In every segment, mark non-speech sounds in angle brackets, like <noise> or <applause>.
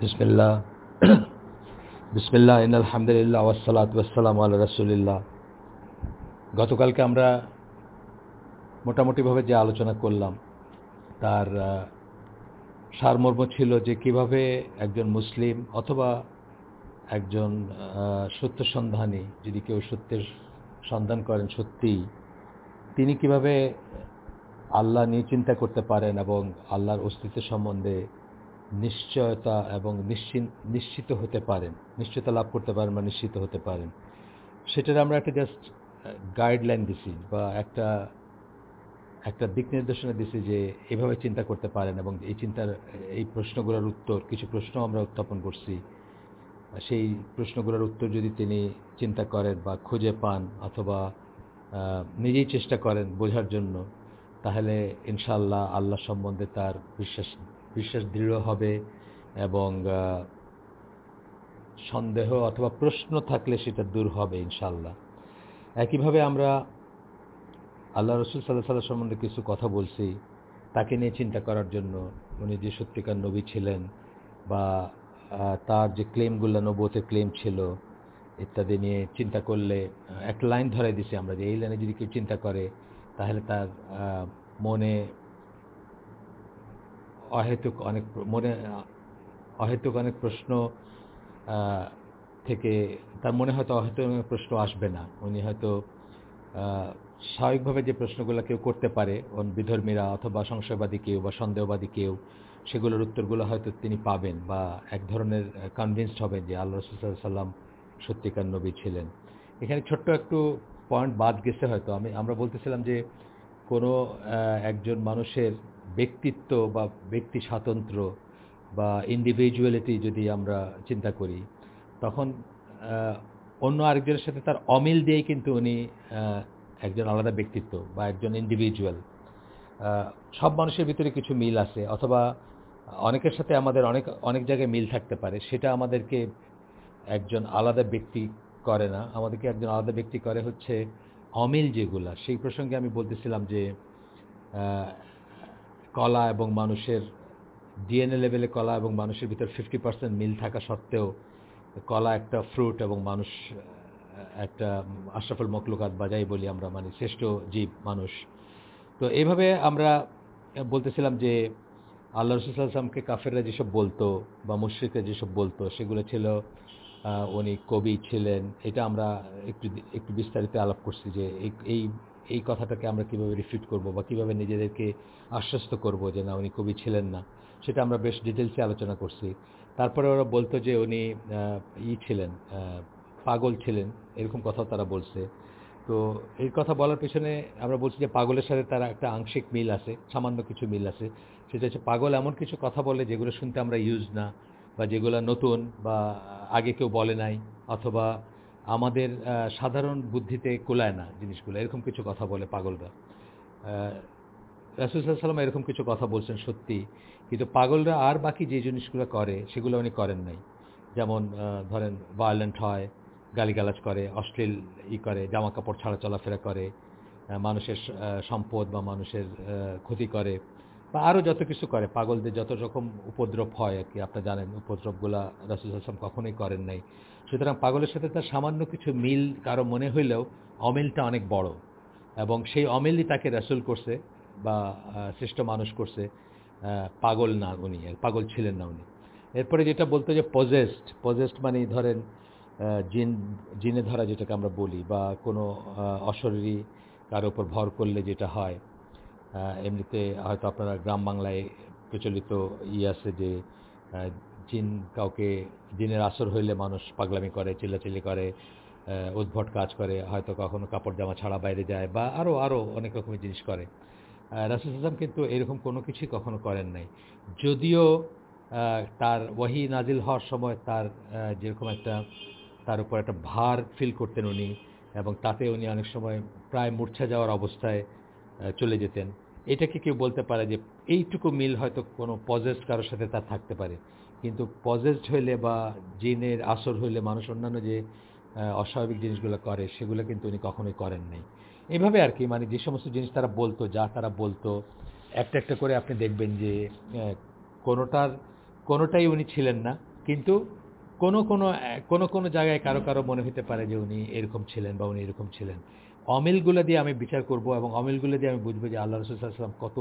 বিসমিল্লাহ। বিসমিল্লাহ ইন আলহামদুলিল্লাহ ওয়াসালাত ওয়াসালাম আল্লাহ রাসুলিল্লাহ। গতকালকে আমরা মোটামুটিভাবে যে আলোচনা করলাম, তার সারমর্ম ছিল যে কীভাবে একজন মুসলিম অথবা একজন সত্য সন্ধানী, যদি কেউ সত্যের সন্ধান করেন সত্যিই, তিনি কীভাবে আল্লাহ নিয়ে চিন্তা করতে পারেন এবং আল্লাহর অস্তিত্ব সম্বন্ধে নিশ্চয়তা এবং নিশ্চিত হতে পারেন। নিশ্চয়তা লাভ করতে পারেন বা নিশ্চিত হতে পারেন। সেটার আমরা একটা জাস্ট গাইডলাইন দিছি বা একটা একটা দিক নির্দেশনা দিছি যে এভাবে চিন্তা করতে পারেন এবং এই চিন্তার, এই প্রশ্নগুলোর উত্তর, কিছু প্রশ্ন আমরা উত্থাপন করছি। সেই প্রশ্নগুলোর উত্তর যদি তিনি চিন্তা করেন বা খুঁজে পান অথবা নিজেই চেষ্টা করেন বোঝার জন্য, তাহলে ইনশাআল্লাহ আল্লাহ সম্বন্ধে তার বিশ্বাস বিশ্বাস দৃঢ় হবে এবং সন্দেহ অথবা প্রশ্ন থাকলে সেটা দূর হবে ইনশাল্লাহ একইভাবে আমরা আল্লাহ রসুল সাল্লাহ সাল্লাহ সম্বন্ধে কিছু কথা বলছি। তাকে নিয়ে চিন্তা করার জন্য উনি যে সত্যিকার নবী ছিলেন বা তার যে ক্লেমগুলো নবতের ক্লেম ছিল ইত্যাদি নিয়ে চিন্তা করলে একটা লাইন ধরাই দিছি আমরা যে এই লাইনে যদি কেউ চিন্তা করে তাহলে তার মনে অহেতুক অনেক মনে অহেতুক অনেক প্রশ্ন থেকে, তার মনে হয়তো অহেতুক অনেক প্রশ্ন আসবে না। উনি হয়তো স্বাভাবিকভাবে যে প্রশ্নগুলো কেউ করতে পারে বিধর্মীরা অথবা সংশয়বাদী কেউ বা সন্দেহবাদী কেউ, সেগুলোর উত্তরগুলো হয়তো তিনি পাবেন বা এক ধরনের কনভিন্সড হবেন যে আল্লাহ রসুল সাল্লাম সত্যিকার নবী ছিলেন। এখানে ছোট্ট একটু পয়েন্ট বাদ গেছে হয়তো। আমি, আমরা বলতেছিলাম যে কোনো একজন মানুষের ব্যক্তিত্ব বা ব্যক্তি স্বাতন্ত্র্য বা ইন্ডিভিজুয়ালিটি যদি আমরা চিন্তা করি, তখন অন্য আরেকজনের সাথে তার অমিল দিয়েই কিন্তু উনি একজন আলাদা ব্যক্তিত্ব বা একজন ইন্ডিভিজুয়াল সব মানুষের ভিতরে কিছু মিল আছে অথবা অনেকের সাথে আমাদের অনেক অনেক জায়গায় মিল থাকতে পারে, সেটা আমাদেরকে একজন আলাদা ব্যক্তি করে না। আমাদেরকে একজন আলাদা ব্যক্তি করে হচ্ছে অমিল যেগুলা। সেই প্রসঙ্গে আমি বলতেছিলাম যে কলা এবং মানুষের ডিএনএ লেভেলে কলা এবং মানুষের ভিতর ফিফটি পার্সেন্ট মিল থাকা সত্ত্বেও কলা একটা ফ্রুট এবং মানুষ একটা আশরাফুল মকলুকাত বাজাই বলি আমরা মানে শ্রেষ্ঠ জীব, মানুষ। তো এইভাবে আমরা বলতেছিলাম যে আল্লাহ রসুলামকে কাফেররা যেসব বলতো বা মুশ্রিকরা যেসব বলতো, সেগুলো ছিল উনি কবি ছিলেন। এটা আমরা একটু একটু বিস্তারিত আলাপ করছি যে এই- এই কথাটাকে আমরা কীভাবে রিফিট করব বা কীভাবে নিজেদেরকে আশ্বস্ত করব যে না, উনি কবি ছিলেন না, সেটা আমরা বেশ ডিটেলসে আলোচনা করছি। তারপরে ওরা বলতো যে উনি ই ছিলেন পাগল ছিলেন, এরকম কথাও তারা বলছে। তো এই কথা বলার পেছনে আমরা বলছি যে পাগলের সাথে তারা একটা আংশিক মিল আছে, সামান্য কিছু মিল আছে। সেটা হচ্ছে পাগল এমন কিছু কথা বলে যেগুলো শুনতে আমরা ইউজ না বা যেগুলো নতুন বা আগে কেউ বলে নাই, অথবা আমাদের সাধারণ বুদ্ধিতে কোলায় না জিনিসগুলো। এরকম কিছু কথা বলে পাগলরা। রাসুলসাল্লাম এরকম কিছু কথা বলছেন সত্যি। কিন্তু পাগলরা আর বাকি যে জিনিসগুলো করে, সেগুলো উনি করেন নাই। যেমন ধরেন ভায়োলেন্ট হয়, গালিগালাজ করে, অশ্লীল ই করে জামা কাপড় ছাড়া চলাফেরা করে মানুষের সম্পদ বা মানুষের ক্ষতি করে, বা আরও যত কিছু করে। পাগলদের যত রকম উপদ্রব হয় আর কি, আপনারা জানেন, উপদ্রবগুলা রাসুল আসলাম কখনোই করেন নাই। সুতরাং পাগলের সাথে তার সামান্য কিছু মিল কারও মনে হইলেও অমিলটা অনেক বড়। এবং সেই অমিলই তাকে রাসুল করছে বা শ্রেষ্ঠ মানুষ করছে পাগল না উনি পাগল ছিলেন না উনি। এরপরে যেটা বলতো যে পজেস্ট পজেস্ট মানে ধরেন জিন জিনে ধরা যেটাকে আমরা বলি বা কোনো আহ, অশরীরী কারও উপর ভর করলে যেটা হয় এমনিতে হয়তো আপনারা গ্রাম বাংলায় প্রচলিত ই আছে যে জিন কাউকে, জিনের আসর হইলে মানুষ পাগলামি করে, চিল্লাচিল্লি করে উদ্ভট কাজ করে, হয়তো কখনো কাপড় জামা ছাড়া বাইরে যায় বা আরও আরও অনেক রকমের জিনিস করে। রাসুল ইসলাম কিন্তু এরকম কোনো কিছুই কখনো করেন নাই। যদিও তার ওয়াহি নাজিল হওয়ার সময় তার যেরকম একটা, তার উপর একটা ভার ফিল করতেন উনি এবং তাতে উনি অনেক সময় প্রায় মূর্ছা যাওয়ার অবস্থায় চলে যেতেন। এটাকে কেউ বলতে পারে যে এইটুকু মিল হয়তো কোনো পজেস্ট কারোর সাথে তার থাকতে পারে। কিন্তু পজেস্ট হইলে বা জিনের আসর হইলে মানুষ অন্যান্য যে অস্বাভাবিক জিনিসগুলো করে, সেগুলো কিন্তু উনি কখনোই করেন নাই। এভাবে আর কি মানে যে সমস্ত জিনিস তারা বলতো, যা তারা বলতো, একটা একটা করে আপনি দেখবেন যে কোনোটার, কোনোটাই উনি ছিলেন না। কিন্তু কোনো কোনো কোনো কোনো জায়গায় কারও কারও মনে হতে পারে যে উনি এরকম ছিলেন বা উনি এরকম ছিলেন। অমিলগুলো দিয়ে আমি বিচার করব এবং অমিলগুলো দিয়ে আমি বুঝব যে আল্লাহ রসুল সাল্লাম কত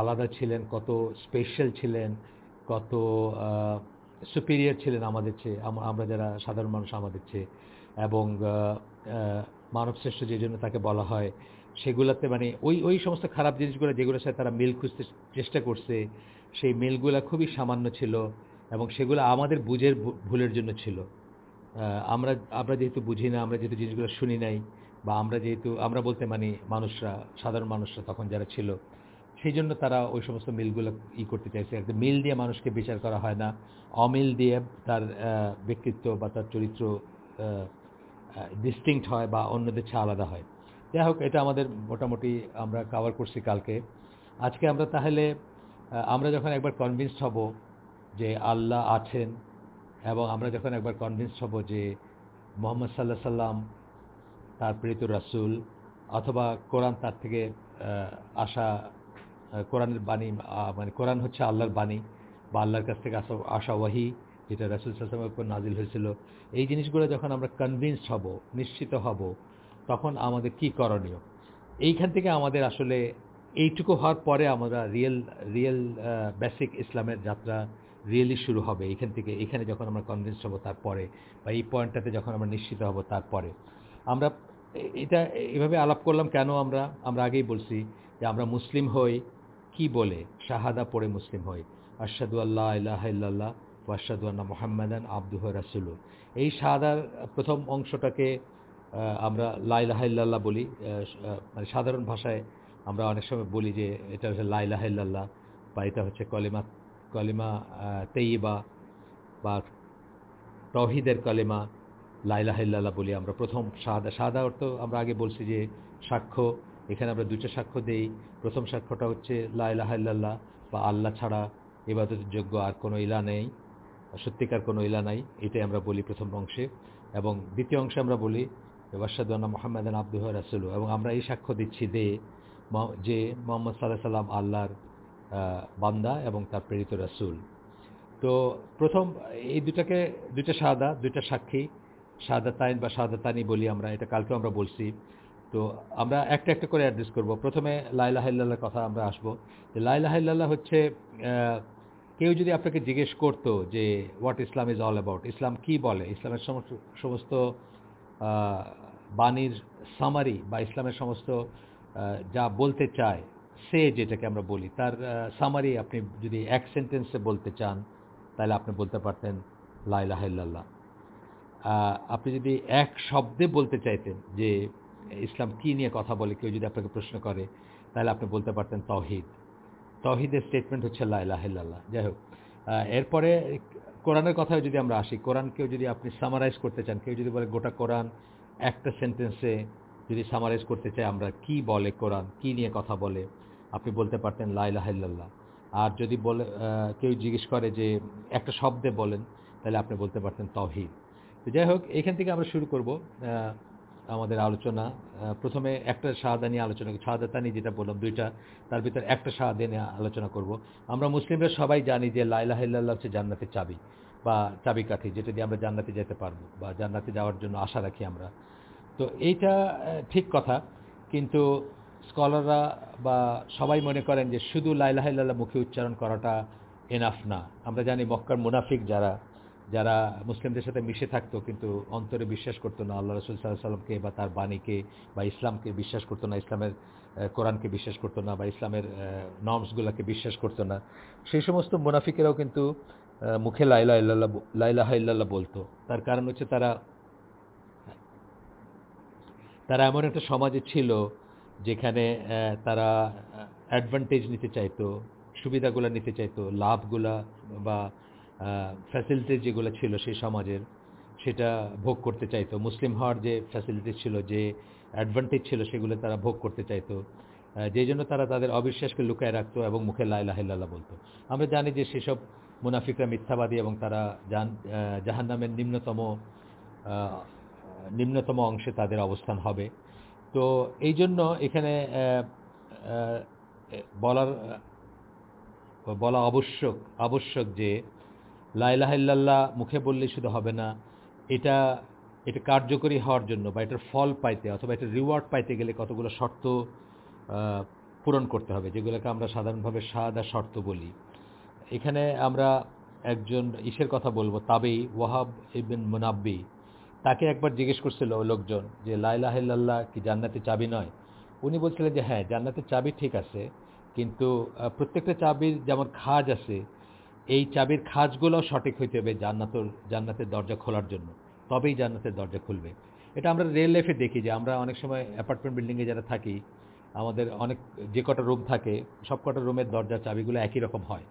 আলাদা ছিলেন, কত স্পেশাল ছিলেন, কত সুপিরিয়ার ছিলেন আমাদের চেয়ে আমরা যারা সাধারণ মানুষ আমাদের চেয়ে এবং মানবশ্রেষ্ঠ যে জন্য তাকে বলা হয়, সেগুলোতে মানে ওই ওই সমস্ত খারাপ জিনিসগুলো যেগুলোর সাথে তারা মিল খুঁজতে চেষ্টা করছে, সেই মিলগুলো খুবই সামান্য ছিল এবং সেগুলো আমাদের বুঝের ভুলের জন্য ছিল। আমরা আমরা যেহেতু বুঝি না, আমরা যেহেতু জিনিসগুলো শুনি নাই, বা আমরা যেহেতু, আমরা বলতে মানে মানুষরা, সাধারণ মানুষরা তখন যারা ছিল, সেই জন্য তারা ওই সমস্ত মিলগুলো ই করতে চাইছে। একটা মিল দিয়ে মানুষকে বিচার করা হয় না। অমিল দিয়ে তার ব্যক্তিত্ব বা তার চরিত্র ডিস্টিংক্ট হয় বা অন্যদের চেয়ে আলাদা হয়। যাই হোক, এটা আমাদের মোটামুটি আমরা কাভার করছি কালকে। আজকে আমরা তাহলে আমরা যখন একবার কনভিন্সড হব যে আল্লাহ আছেন এবং আমরা যখন একবার কনভিন্সড হব যে মোহাম্মদ সাল্লাহ সাল্লাম তার প্রেরিত রাসুল অথবা কোরআন তার থেকে আসা কোরআনের বাণী মানে কোরআন হচ্ছে আল্লাহর বাণী বা আল্লাহর কাছ থেকে আসা আসা ওয়াহি যেটা রাসুল সাল্লামের উপর নাজিল হয়েছিল। এই জিনিসগুলো যখন আমরা কনভিন্সড হব, নিশ্চিত হব, তখন আমাদের কি করণীয়? এইখান থেকে আমাদের আসলে এইটুকু হওয়ার পরে আমরা রিয়েল রিয়েল বেসিক ইসলামের যাত্রা রিয়েলি শুরু হবে। এখান থেকে, এখানে যখন আমরা কনভিন্সড হব তারপরে, বা এই পয়েন্টটাতে যখন আমরা নিশ্চিত হব তারপরে। আমরা এটা এভাবে আলাপ করলাম কেন আমরা? আমরা আগেই বলছি যে আমরা মুসলিম হই কি বলে? শাহাদা পড়ে মুসলিম হই। আশাদু আল্লাহ ইল্লাল্লাহ ওয়াশাদু আল্লাহ মোহাম্মদান আব্দুহ রাসুল এই শাহাদার প্রথম অংশটাকে আমরা লাইলাহাল্লাহ বলি। মানে সাধারণ ভাষায় আমরা অনেক সময় বলি যে এটা হচ্ছে লাইলাহাল্লাহ বা এটা হচ্ছে কলিমা কলিমা তেইবা বা তহিদের কলিমা লাইলাহাল্লাহ বলি আমরা প্রথম সাদা সাদা অর্থ আমরা আগে বলছি যে সাক্ষ্য, এখানে আমরা দুটো সাক্ষ্য দেই। প্রথম সাক্ষ্যটা হচ্ছে লাইলাহাল্লাহ বা আল্লাহ ছাড়া এবাদতের যোগ্য আর কোনো ইলা নেই, সত্যিকার কোনো ইলা নাই, এটাই আমরা বলি প্রথম অংশে। এবং দ্বিতীয় অংশে আমরা বলি ওয়াসাদুল্লাহ মোহাম্মদ আব্দুহ রাসুল এবং আমরা এই সাক্ষ্য দিচ্ছি দে যে মোহাম্মদ সাল্লাহ সাল্লাম আল্লাহর বান্দা এবং তার প্রেরিত রাসুল। তো প্রথম এই দুটাকে, দুইটা সাদা, দুইটা সাক্ষী, সাদা তাইন বা সাদা তানি বলি আমরা, এটা কালকেও আমরা বলছি। তো আমরা একটা একটা করে অ্যাড্রেস করব। প্রথমে লাইলাহাল্লাহর কথা আমরা আসব। যে লাইলাহাল্লাহ হচ্ছে কেউ যদি আপনাকে জিজ্ঞেস করতো যে what Islam is all about ইসলাম কি বলে? ইসলামের সমস্ত সমস্ত বাণীর সামারি বা ইসলামের সমস্ত যা বলতে চায় সে যেটাকে আমরা বলি, তার সামারি আপনি যদি এক সেন্টেন্সে বলতে চান, তাহলে আপনি বলতে পারতেন লাইলাহাল্লাহ আপনি যদি এক শব্দে বলতে চাইতেন যে, ইসলাম কি নিয়ে কথা বলে, কেউ যদি আপনাকে প্রশ্ন করে, তাহলে আপনি বলতে পারতেন তহিদ। তহিদের স্টেটমেন্ট হচ্ছে লাইলাহাল্লাহ যাই হোক এরপরে কোরআনের কথায় যদি আমরা আসি কোরআনকেও যদি আপনি সামারাইজ করতে চান, কেউ যদি বলে গোটা কোরআন একটা সেন্টেন্সে যদি সামারাইজ করতে চাই আমরা কি বলে কোরআন, কি নিয়ে কথা বলে আপনি বলতে পারতেন লাইলাহাল্লাহ আর যদি বলে কেউ জিজ্ঞেস করে যে একটা শব্দে বলেন, তাহলে আপনি বলতে পারতেন তহিদ তো যাই হোক, এখান থেকে আমরা শুরু করব আমাদের আলোচনা। প্রথমে একটা শাহাদা নিয়ে আলোচনা শাহাদাতা নিয়ে যেটা বললাম, দুইটা, তার ভিতরে একটা শাহাদা নিয়ে আলোচনা করব। আমরা মুসলিমরা সবাই জানি যে লাইলাহিল্লাহ হচ্ছে জান্নাতের চাবি বা চাবিকাঠি, যেটা দিয়ে আমরা জান্নাতে যেতে পারব বা জান্নাতে যাওয়ার জন্য আশা রাখি আমরা। তো এইটা ঠিক কথা, কিন্তু স্কলাররা বা সবাই মনে করেন যে শুধু লাইলাহিল্লাহ মুখে উচ্চারণ করাটা এনাফ না। আমরা জানি মক্কার মুনাফিক যারা যারা মুসলিমদের সাথে মিশে থাকতো কিন্তু অন্তরে বিশ্বাস করতো না, আল্লাহ রসুল সাল্লাহ সাল্লামকে বা তার বাণীকে বা ইসলামকে বিশ্বাস করতো না, ইসলামের কোরআনকে বিশ্বাস করতো না বা ইসলামের নর্মসগুলোকে বিশ্বাস করতো না। সেই সমস্ত মুনাফিকেরাও কিন্তু মুখে লাইলা ইল্লাল্লাহ লাইলাহ ইল্লাল্লাহ বলতো। তার কারণ হচ্ছে তারা তারা এমন একটা সমাজে ছিল যেখানে তারা অ্যাডভান্টেজ নিতে চাইতো, সুবিধাগুলো নিতে চাইতো, লাভগুলা বা ফ্যাসিলিটি যেগুলো ছিল সেই সমাজের, সেটা ভোগ করতে চাইতো। মুসলিম হওয়ার যে ফ্যাসিলিটিস ছিল, যে অ্যাডভান্টেজ ছিল, সেগুলো তারা ভোগ করতে চাইতো। যেই জন্য তারা তাদের অবিশ্বাসকে লুকায় রাখতো এবং মুখে লাইলাহিল্লাহ বলতো। আমরা জানি যে সেসব মুনাফিকরা মিথ্যাবাদী এবং তারা জান জাহান নামের নিম্নতম নিম্নতম অংশে তাদের অবস্থান হবে। তো এই জন্য এখানে বলার বলা আবশ্যক আবশ্যক যে লাইলাহিল্লাহ মুখে বললেই শুধু হবে না, এটা এটা কার্যকরী হওয়ার জন্য বা এটার ফল পাইতে অথবা এটার রিওয়ার্ড পাইতে গেলে কতগুলো শর্ত পূরণ করতে হবে, যেগুলোকে আমরা সাধারণভাবে সাদা শর্ত বলি। এখানে আমরা একজন, ইসের কথা বলব, তাবেই, ওয়াহাব ইবিন মুনাব্বি তাকে একবার জিজ্ঞেস করছিল লোকজন যে লাইলাহিল্লাহ কি জান্নাতের চাবি নয়? উনি বলছিলেন যে হ্যাঁ জান্নাতের চাবি ঠিক আছে, কিন্তু প্রত্যেকটা চাবির যেমন খাজ আছে, এই চাবির খাজগুলো সঠিক হইতে হবে জান্নাতর জান্নাতের দরজা খোলার জন্য। তবেই জান্নাতের দরজা খুলবে। এটা আমরা রিয়েল লাইফে দেখি যে, আমরা অনেক সময় অ্যাপার্টমেন্ট বিল্ডিংয়ে যারা থাকি, আমাদের অনেক, যে কটা রুম থাকে সব কটা রুমের দরজা চাবিগুলো একই রকম হয়।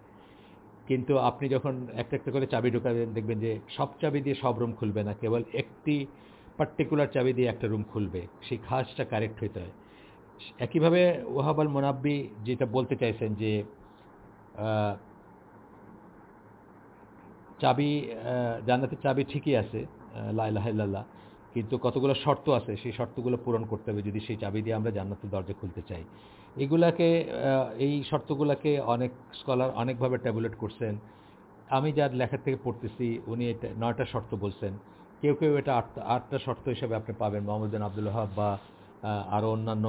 কিন্তু আপনি যখন একটা একটা করে চাবি ঢোকাবেন, দেখবেন যে সব চাবি দিয়ে সব রুম খুলবে না, কেবল একটি পার্টিকুলার চাবি দিয়ে একটা রুম খুলবে। সেই খাসটা কারেক্ট হইতে হয়। একইভাবে ওহাবাল মোনাব্বি যেটা বলতে চাইছেন যে চাবি জান্নাতের চাবি ঠিকই আছে লাইলাহিল্লাহ কিন্তু কতগুলো শর্ত আছে, সেই শর্তগুলো পূরণ করতে হবে যদি সেই চাবি দিয়ে আমরা জান্নাতের দরজা খুলতে চাই। এগুলাকে এই শর্তগুলোকে অনেক স্কলার অনেকভাবে ট্যাবুলেট করছেন। আমি যার লেখার থেকে পড়তেছি, উনি এটা নয়টা শর্ত বলছেন। কেউ কেউ এটা আটটা আটটা শর্ত হিসেবে আপনি পাবেন। মোহাম্মদ আব্দুল হাব বা আরও অন্যান্য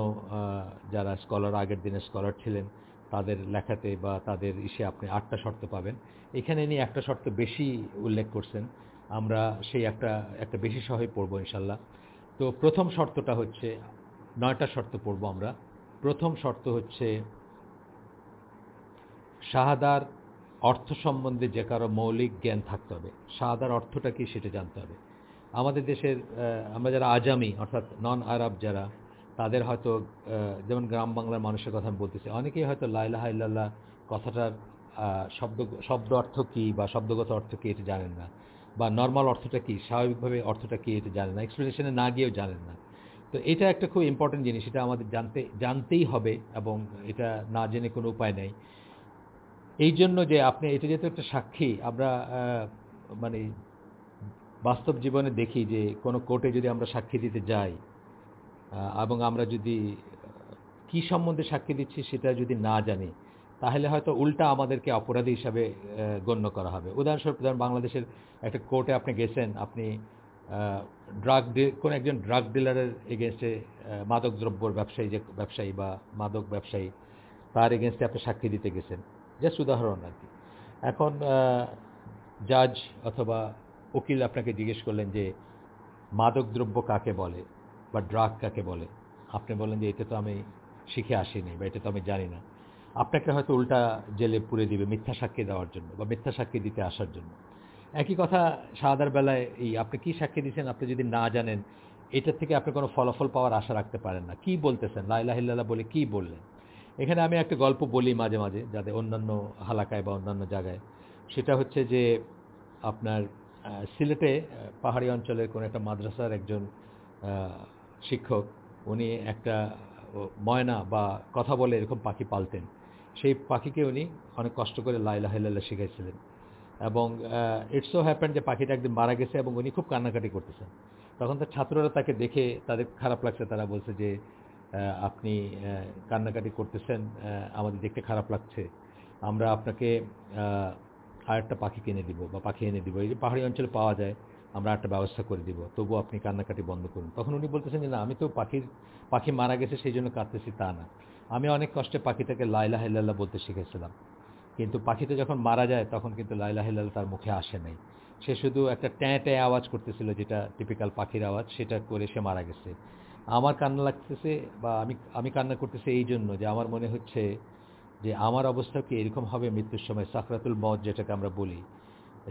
যারা স্কলার আগের দিনের স্কলার ছিলেন, তাদের লেখাতে বা তাদের ইসে আপনি আটটা শর্ত পাবেন। এখানে ইনি একটা শর্ত বেশি উল্লেখ করছেন আমরা সেই একটা একটা বেশি সহায় পড়ব ইনশাল্লাহ। তো প্রথম শর্তটা হচ্ছে, নয়টা শর্ত পড়ব আমরা। প্রথম শর্ত হচ্ছে, শাহাদার অর্থ সম্বন্ধে যে কারও মৌলিক জ্ঞান থাকতে হবে। শাহাদার অর্থটা কি সেটা জানতে হবে। আমাদের দেশের আমরা যারা আজামি, অর্থাৎ নন আরব যারা, তাদের হয়তো যেমন গ্রাম বাংলার মানুষের কথা আমি বলতেছি, অনেকেই হয়তো লাইলাহা ইল্লাল্লাহ কথাটার শব্দ শব্দ অর্থ কী বা শব্দগত অর্থ কী এটা জানেন না। বা নর্মাল অর্থটা কী, স্বাভাবিকভাবে অর্থটা কী এটা জানেন না এক্সপ্লেনেশনে না গিয়েও জানেন না। তো এটা একটা খুব ইম্পর্টেন্ট জিনিস, এটা আমাদের জানতে, জানতেই হবে এবং এটা না জেনে কোনো উপায় নেই। এই জন্য যে আপনি, এটা যেহেতু একটা সাক্ষী, আমরা মানে বাস্তব জীবনে দেখি যে কোনো কোর্টে যদি আমরা সাক্ষী দিতে যাই এবং আমরা যদি কি সম্বন্ধে সাক্ষী দিচ্ছি সেটা যদি না জানি তাহলে হয়তো উল্টা আমাদেরকে অপরাধী হিসাবে গণ্য করা হবে। উদাহরণস্বরূপ, ধরেন বাংলাদেশের একটা কোর্টে আপনি গেছেন, আপনি ড্রাগ কোনো একজন ড্রাগ ডিলারের এগেনস্টে মাদক দ্রব্যর ব্যবসায়ী যে, ব্যবসায়ী বা মাদক ব্যবসায়ী, তার এগেনস্টে আপনি সাক্ষী দিতে গেছেন। জাস্ট উদাহরণ আর কি। এখন জাজ অথবা উকিল আপনাকে জিজ্ঞেস করলেন যে, মাদক দ্রব্য কাকে বলে বা ড্রাগ কাকে বলে? আপনি বলেন যে, এটা তো আমি শিখে আসিনি বা এটা তো আমি জানি না। আপনাকে হয়তো উল্টা জেলে পুরে দিবে মিথ্যা সাক্ষী দেওয়ার জন্য বা মিথ্যা সাক্ষী দিতে আসার জন্য। একই কথা সাদার বেলায় এই আপনি কি সাক্ষী দিচ্ছেন আপনি যদি না জানেন এটার থেকে আপনি কোনো ফলাফল পাওয়ার আশা রাখতে পারেন না। কি বলতেছেন? লাইলাহিল্লাহ বলে কি বললেন? এখানে আমি একটা গল্প বলি মাঝে মাঝে, যাদের অন্যান্য হালাকায় বা অন্যান্য জায়গায়। সেটা হচ্ছে যে আপনার সিলেটে পাহাড়ি অঞ্চলের কোনো একটা মাদ্রাসার একজন শিক্ষক, উনি একটা ময়না বা কথা বলে এরকম পাখি পালতেন। সেই পাখিকে উনি অনেক কষ্ট করে লাইলাহিল্লাহ শিখাইছিলেন। এবং ইটস হ্যাপেন যে পাখিটা একদিন মারা গেছে এবং উনি খুব কান্নাকাটি করতেছেন। তখন তার ছাত্ররা তাকে দেখে তাদের খারাপ লাগছে। তারা বলছে যে আপনি কান্নাকাটি করতেছেন আমাদের দেখতে খারাপ লাগছে। আমরা আপনাকে আরেকটা পাখি কিনে দিব বা পাখি এনে দিব। এই যে পাহাড়ি অঞ্চলে পাওয়া যায়, আমরা একটা ব্যবস্থা করে দিব। তবুও আপনি কান্নাকাটি বন্ধ করুন। তখন উনি বলতেছেন যে, না, আমি তো পাখির, পাখি মারা গেছে, সেই জন্য কাঁদতেছি তা না। আমি অনেক কষ্টে পাখিটাকে লাইলা হিল্লাল্লাহ বলতে শিখেছিলাম। কিন্তু পাখিটা যখন মারা যায়, তখন কিন্তু লাইলা হিল্লাল্লাহ তার মুখে আসে নাই। সে শুধু একটা ট্যাঁ ট্যাঁ আওয়াজ করতেছিল, যেটা টিপিক্যাল পাখির আওয়াজ, সেটা করে সে মারা গেছে। আমার কান্না লাগতেছে বা আমি আমি কান্না করতেছি এই জন্য যে আমার মনে হচ্ছে যে আমার অবস্থা কি এরকম হবে মৃত্যুর সময়? সাকরাতুল মত যেটাকে আমরা বলি,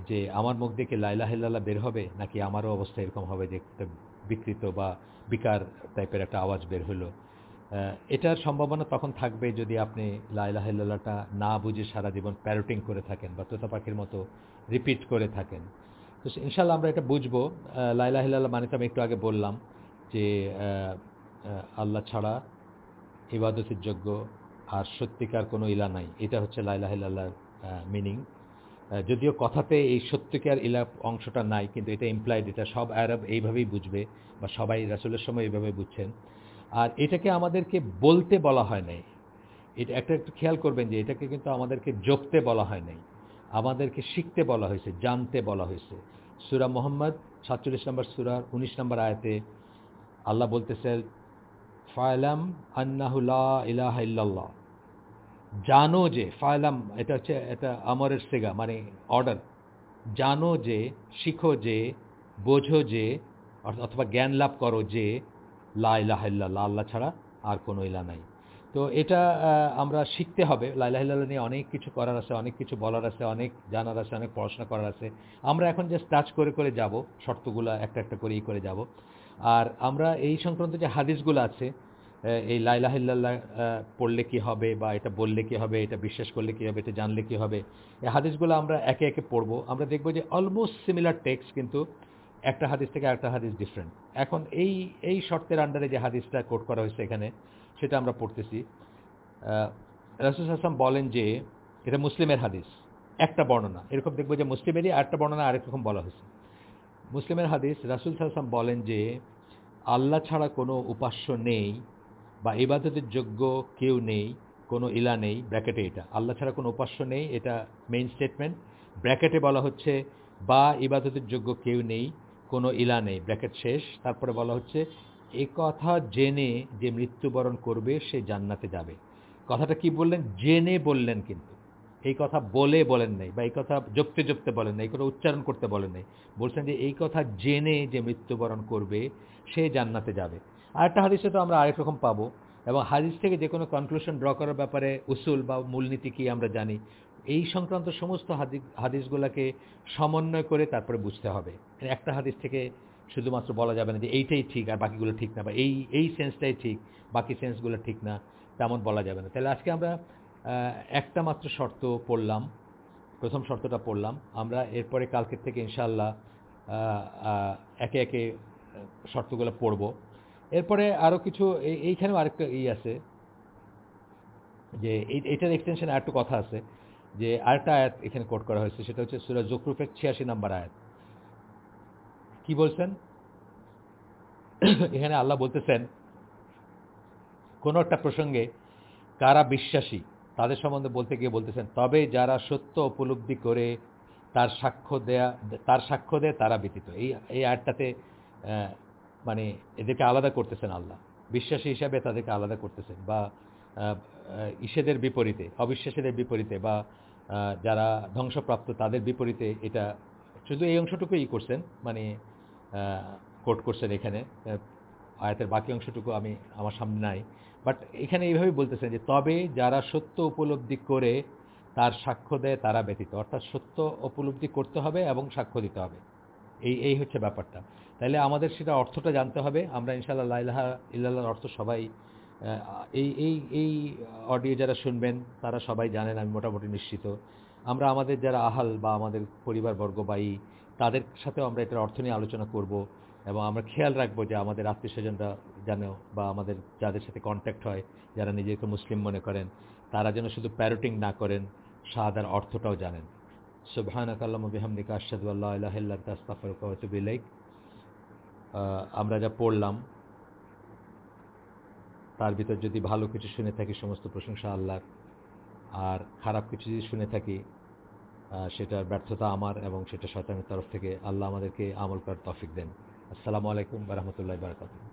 যে আমার মুখ থেকে লাইলা হিল্লাল্লাহ বের হবে, নাকি আমারও অবস্থা এরকম হবে যে একটা বিকৃত বা বিকার টাইপের একটা আওয়াজ বের হলো? এটার সম্ভাবনা তখন থাকবে যদি আপনি লাইলা হিল্লাহটা না বুঝে সারা জীবন প্যারোটিং করে থাকেন বা তোতা পাখির মতো রিপিট করে থাকেন। তো ইনশাল্লাহ আমরা এটা বুঝব। লাইলা হিল্লাহ মানে তো আমি একটু আগে বললাম যে আল্লাহ ছাড়া ইবাদতের যোগ্য আর সত্যিকার কোনো ইলা নাই। এটা হচ্ছে লাইলা হিল্লাহর মিনিং যদিও কথাতে এই সত্যিকার ইলা অংশটা নাই, কিন্তু এটা ইমপ্লাইড এটা সব আরব এইভাবেই বুঝবে বা সবাই রাসুলের সময় এইভাবে বুঝছেন। আর এটাকে আমাদেরকে বলতে বলা হয় নাই। এটা একটা একটু খেয়াল করবেন যে এটাকে কিন্তু আমাদেরকে জপতে বলা হয় নাই। আমাদেরকে শিখতে বলা হয়েছে, জানতে বলা হয়েছে। সুরা মোহাম্মদ, সাতচল্লিশ নম্বর সুরার উনিশ নম্বর আয়াতে আল্লাহ বলতেছে ফায়লাম আন্নাহুল্লাহ ইলাহ ইল্লাল্লাহ। জানো যে, ফায়লাম, এটা হচ্ছে, এটা আমরের সেগা মানে অর্ডার। জানো যে, শিখো যে, বোঝো যে অথবা জ্ঞান লাভ করো যে লা ইলাহা ইল্লাল্লাহ, আল্লাহ ছাড়া আর কোনো ইলা নাই। তো এটা আমরা শিখতে হবে। লাইলাহিল্লাহ নিয়ে অনেক কিছু করার আছে, অনেক কিছু বলার আছে, অনেক জানার আছে, অনেক পড়াশোনা করার আছে। আমরা এখন জাস্ট টাচ করে করে যাব, শর্তগুলো একটা একটা করেই করে যাব। আর আমরা এই সংক্রান্ত যে হাদিসগুলো আছে এই লাইলাহিল্লাহ পড়লে কি হবে বা এটা বললে কি হবে, এটা বিশ্বাস করলে কি হবে, এটা জানলে কি হবে, এই হাদিসগুলো আমরা একে একে পড়ব। আমরা দেখব যে অলমোস্ট সিমিলার টেক্সট কিন্তু একটা হাদিস থেকে একটা হাদিস ডিফারেন্ট এখন এই এই শর্তের আন্ডারে যে হাদিসটা কোট করা হয়েছে এখানে, সেটা আমরা পড়তেছি। রাসুল হাসাম বলেন যে, এটা মুসলিমের হাদিস, একটা বর্ণনা। এরকম দেখব যে মুসলিমেরই আরেকটা বর্ণনা, আরেক রকম বলা হয়েছে। মুসলিমের হাদিস, রাসুল হাসাম বলেন যে, আল্লাহ ছাড়া কোনো উপাস্য নেই বা ইবাদতের যোগ্য কেউ নেই, কোনো ইলা নেই ব্র্যাকেটে এটা। আল্লাহ ছাড়া কোনো উপাস্য নেই, এটা মেইন স্টেটমেন্ট ব্র্যাকেটে বলা হচ্ছে, বা ইবাদতের যোগ্য কেউ নেই কোনো ইলা নেই, ব্র্যাকেট শেষ। তারপরে বলা হচ্ছে, এ কথা জেনে যে মৃত্যুবরণ করবে, সে জান্নাতে যাবে। কথাটা কি বললেন? জেনে বললেন কিন্তু। এই কথা বলে বলেন নাই, বা এই কথা জপতে জপতে বলেন নাই কোনো উচ্চারণ করতে বলেন নাই। বলছেন যে, এই কথা জেনে যে মৃত্যুবরণ করবে, সে জান্নাতে যাবে। আর একটা হাদিসে তো আমরা আরেক রকম পাবো। এবং হাদিস থেকে যে কোনো কনক্লুশন ড্র করার ব্যাপারে উসুল বা মূলনীতি কি আমরা জানি, এই সংক্রান্ত সমস্ত হাদিস, হাদিসগুলোকে সমন্বয় করে তারপরে বুঝতে হবে। একটা হাদিস থেকে শুধুমাত্র বলা যাবে না যে এইটাই ঠিক আর বাকিগুলো ঠিক না বা এই এই সেন্সটাই ঠিক, বাকি সেন্সগুলো ঠিক না, তেমন বলা যাবে না। তাহলে আজকে আমরা একটা মাত্র শর্ত পড়লাম, প্রথম শর্তটা পড়লাম। আমরা এরপরে কালকের থেকে ইনশাল্লাহ একে একে শর্তগুলো পড়ব। এরপরে আরও কিছু এইখানেও আরেকটা ই আছে, যে এইটার এক্সটেনশনে আরেকটু কথা আছে, যে আরেকটা আয়াত এখানে কোট করা হয়েছে, সেটা হচ্ছে সুরাজ জকরুফের ছিয়াশি নাম্বার আয়াত। কি বলছেন? <coughs> এখানে আল্লাহ বলতেছেন, কোনো একটা প্রসঙ্গে কারা বিশ্বাসী, তাদের সম্বন্ধে বলতে গিয়ে বলতেছেন, তবে যারা সত্য উপলব্ধি করে তার সাক্ষ্য দেয়া, তার সাক্ষ্য দেয় তারা ব্যতীত। এই এই আয়াতটাতে মানে এদেরকে আলাদা করতেছেন আল্লাহ। বিশ্বাসী হিসাবে তাদেরকে আলাদা করতেছেন বা ইসেদের বিপরীতে, অবিশ্বাসীদের বিপরীতে বা যারা ধ্বংসপ্রাপ্ত তাদের বিপরীতে এটা শুধু এই অংশটুকুই করছেন মানে কোট করছেন এখানে। আয়াতের বাকি অংশটুকু আমি আমার সামনে নাই। বাট এখানে এইভাবেই বলতেছেন যে, তবে যারা সত্য উপলব্ধি করে তার সাক্ষ্য দেয় তারা ব্যতীত। অর্থাৎ সত্য উপলব্ধি করতে হবে এবং সাক্ষ্য দিতে হবে। এই এই হচ্ছে ব্যাপারটা। তাইলে আমাদের সেটা অর্থটা জানতে হবে। আমরা ইনশাল্লাহ লাইলাহা ইল্লাহর অর্থ সবাই এই এই এই অডিও যারা শুনবেন, তারা সবাই জানেন, আমি মোটামুটি নিশ্চিত। আমরা আমাদের যারা আহাল বা আমাদের পরিবারবর্গ বা তাদের সাথেও আমরা এটার অর্থ নিয়ে আলোচনা করব এবং আমরা খেয়াল রাখব যে আমাদের আত্মীয় স্বজনরা যেন বা আমাদের যাদের সাথে কন্ট্যাক্ট হয়, যারা নিজেকে মুসলিম মনে করেন, তারা যেন শুধু প্যারোটিং না করেন, শাহাদার অর্থটাও জানেন। সুবহানাক আল্লাহ বিহামদিকা আশহাদু আল্লা ইলাহা ইল্লা আনতা আস্তাগফিরুকা ওয়া আতুবু ইলাইক। আমরা যা পড়লাম, তার ভিতর যদি ভালো কিছু শুনে থাকি সমস্ত প্রশংসা আল্লাহর, আর খারাপ কিছু যদি শুনে থাকি সেটার ব্যর্থতা আমার এবং সেটা শয়তানের তরফ থেকে আল্লাহ আমাদেরকে আমল করার তফিক দেন। আসসালামু আলাইকুম রহমতুল্লাহ বারকাতুহ।